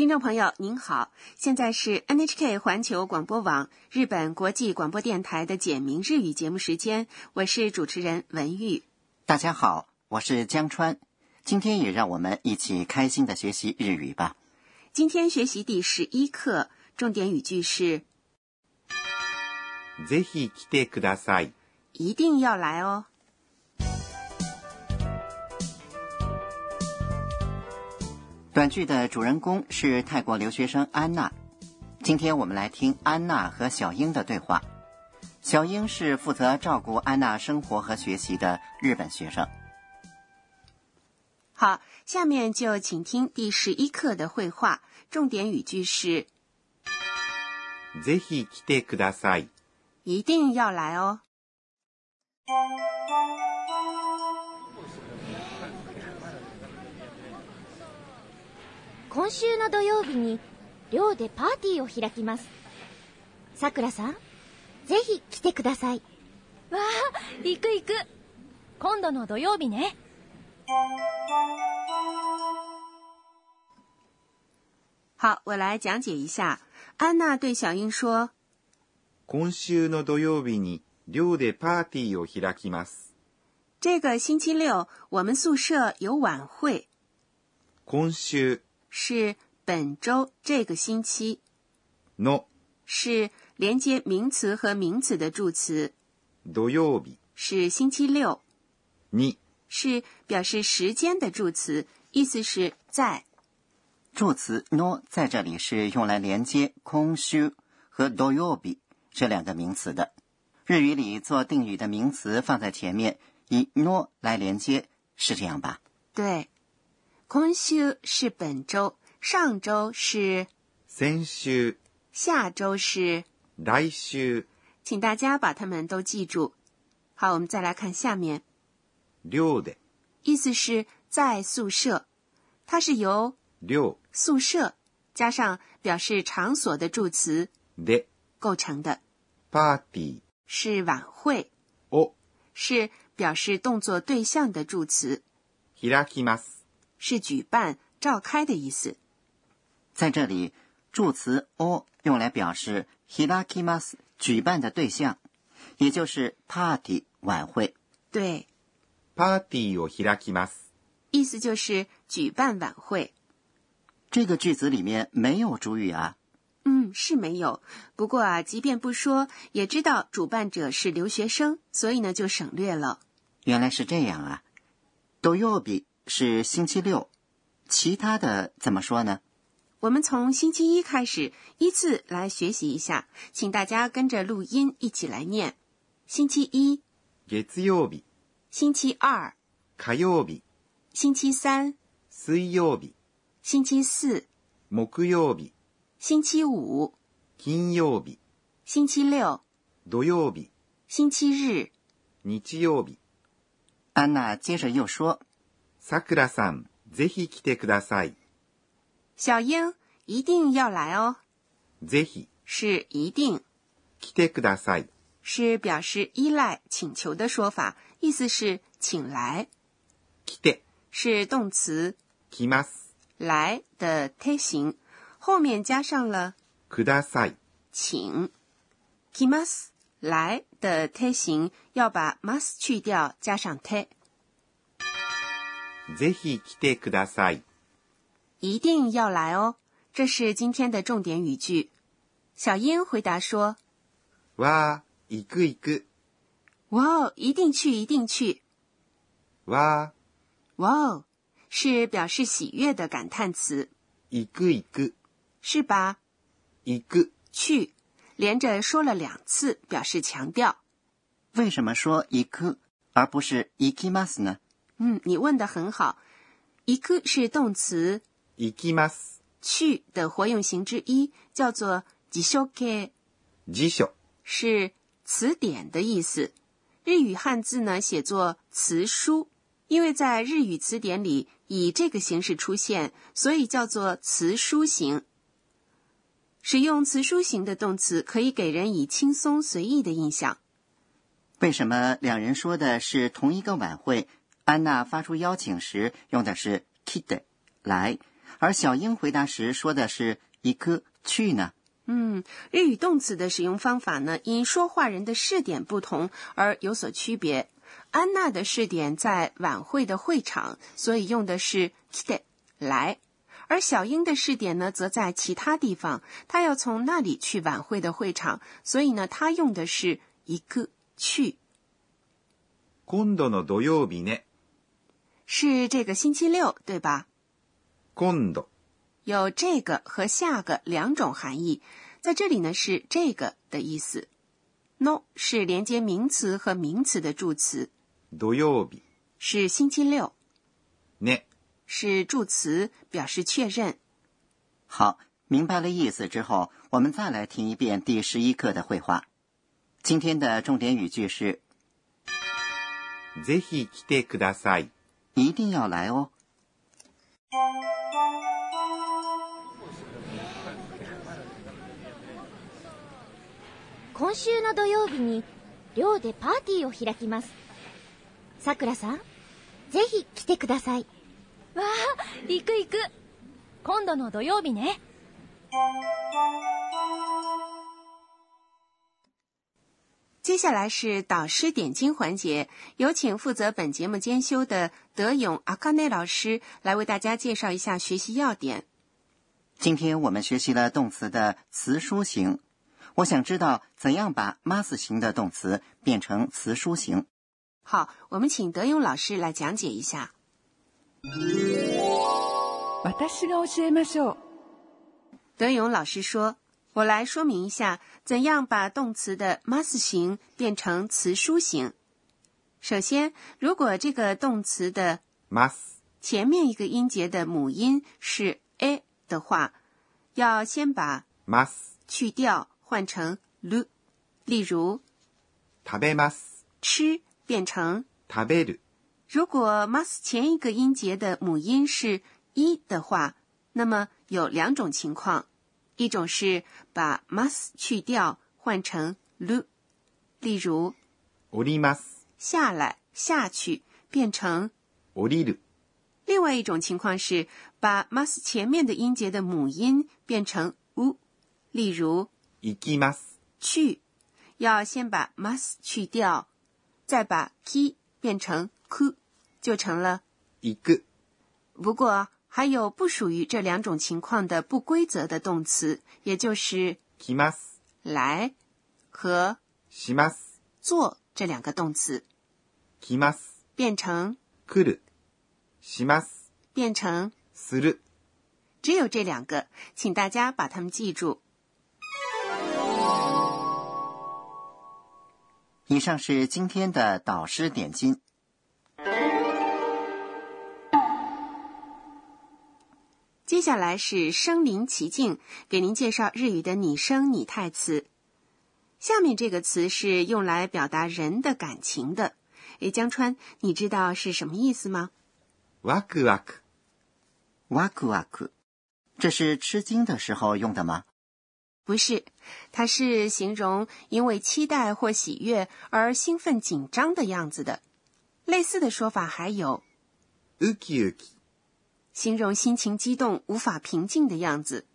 听众朋友您好，现在是 NHK 环球广播网日本国际广播电台的简明日语节目时间，我是主持人文玉。大家好，我是江川，今天也让我们一起开心的学习日语吧。今天学习第十一课，重点语句是ぜひ来てください。一定要来哦。 短剧的主人公是泰国留学生安娜。今天我们来听安娜和小英的对话。小英是负责照顾安娜生活和学习的日本学生。好，下面就请听第十一课的绘画，重点语句是ぜひ来てください。一定要来哦。 今週の土曜日に寮でパーティーを開きます。さくらさんぜひ来てください。わあ行く行く。今度の土曜日ね。好，我来讲解一下。安娜对小英说。今週の土曜日に寮でパーティーを開きます。：“这个星期六我们宿舍有晚会，今週是本周这个星期，の。是连接名词和名词的助词，土曜日。是星期六，に。是表示时间的助词，意思是在。助词 no 在这里是用来连接空虚和 doyobi 这两个名词的。日语里做定语的名词放在前面，以 no 来连接，是这样吧？对，今週是本周，上周是，先週、下周是，来週、请大家把它们都记住。好，我们再来看下面，寮で意思是在宿舍，它是由寮宿舍加上表示场所的助词で构成的，パーティ是晚会，ーを是表示动作对象的助词，開きます。 是举办、召开的意思。在这里，助词 o 用来表示 hirakimas 举办的对象，也就是 party 晚会。对，パーティーを開きます。意思就是举办晚会。这个句子里面没有主语啊。嗯，是没有。不过啊，即便不说，也知道主办者是留学生，所以呢就省略了。原来是这样啊。doyobi 是星期六，其他的怎么说呢？我们从星期一开始依次来学习一下，请大家跟着录音一起来念：星期一、月曜日、星期二、火曜日、星期三、水曜日、星期四、木曜日、星期五、金曜日、星期六、土曜日、星期日。日曜日。安娜接着又说さくらさん、ぜひ来てください。小英一定要来哦，ぜひ是一定，来てください。是表示依赖、请求的说法，意思是请来，来て、是动词来ます。来的推形，后面加上了ください。请。来ます来的推形要把 must 去掉，加上 te， ぜひ来てください。一定要来哦。这是今天的重点语句。小英回答说わー、行く行く。：“哇哦，一定去，一定去。わ哇哦，是表示喜悦的感叹词，ー、行く行く。是吧？行く。去连着说了两次，表示强调。为什么说一く而不是 ikimas 呢？ 嗯，你问的很好。一个是动词行きます。去的活用型之一，叫做辞書形，辞書。是词典的意思。日语汉字呢写作词书，因为在日语词典里以这个形式出现，所以叫做词书形。使用词书形的动词，可以给人以轻松随意的印象。为什么两人说的是同一个晚会？ 安娜发出邀请时用的是 “kide” 来，而小英回答时说的是一个去呢。嗯，日语动词的使用方法呢，因说话人的试点不同而有所区别。安娜的试点在晚会的会场，所以用的是 “kide” 来；而小英的试点呢，则在其他地方，她要从那里去晚会的会场，所以呢，她用的是一个去。今度の土曜日ね。是这个星期六，对吧？今度有这个和下个两种含义，在这里呢是这个的意思。no 是连接名词和名词的助词，土曜日是星期六，ね。是助词，表示确认。好，明白了意思之后，我们再来听一遍第十一课的绘画。今天的重点语句是ぜひ来てください。 一定要来哦。今週の土曜日に寮でパーティーを開きます。さくらさんぜひ来てください。わあ行く行く。今度の土曜日ね接下来是导师点睛环节，有请负责本节目监修的德勇阿卡内老师来为大家介绍一下学习要点。今天我们学习了动词的词书形，我想知道怎样把 mas 型的动词变成词书形。好，我们请德勇老师来讲解一下。私が教えましょう。德勇老师说：“ 我来说明一下，怎样把动词的 mas 形变成词书形。首先，如果这个动词的ます。前面一个音节的母音是 a 的话，要先把ます。去掉，换成 lu。例如，食べます。吃变成。食べる。如果 mas 前一个音节的母音是一的话，那么有两种情况， 一种是把 mas 去掉，换成 lu。例如，降ります。下来、下去变成。降りる。另外一种情况是把 mas 前面的音节的母音变成 u，例如行きます。去，要先把 mas 去掉，再把 ki 变成 ku，就成了。行く。不过 还有不属于这两种情况的不规则的动词，也就是来ます。来和します。做这两个动词，来ます。变成来る。します。变成，する。只有这两个，请大家把它们记住。以上是今天的导师点睛。 接下来是身临其境，给您介绍日语的拟声拟态词。下面这个词是用来表达人的感情的。诶，江川，你知道是什么意思吗？ワクワク。哇库哇库，这是吃惊的时候用的吗？不是，它是形容因为期待或喜悦而兴奋紧张的样子的。类似的说法还有ウキウキ。 形容心情激动、无法平静的样子，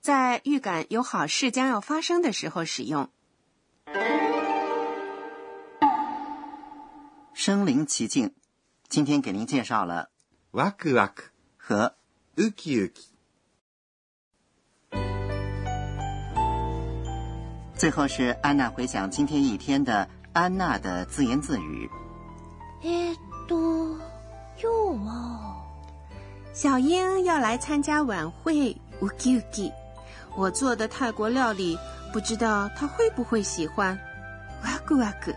在预感有好事将要发生的时候使用。身临其境，今天给您介绍了ワクワク。和ウキウキ。最后是安娜回想今天一天的安娜的自言自语。えーっと今日は ”小英要来参加晚会 u k i u k i 我做的泰国料理，不知道她会不会喜欢。哇咕哇咕。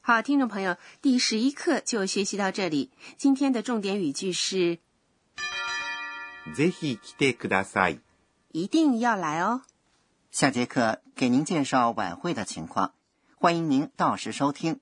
好，听众朋友，第十一课就学习到这里。今天的重点语句是ぜひ来てください。一定要来哦。下节课给您介绍晚会的情况，欢迎您到时收听。